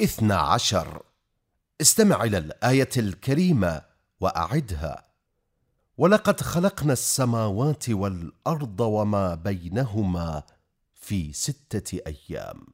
اثنى عشر. استمع إلى الآية الكريمة وأعدها. ولقد خلقنا السماوات والأرض وما بينهما في ستة أيام.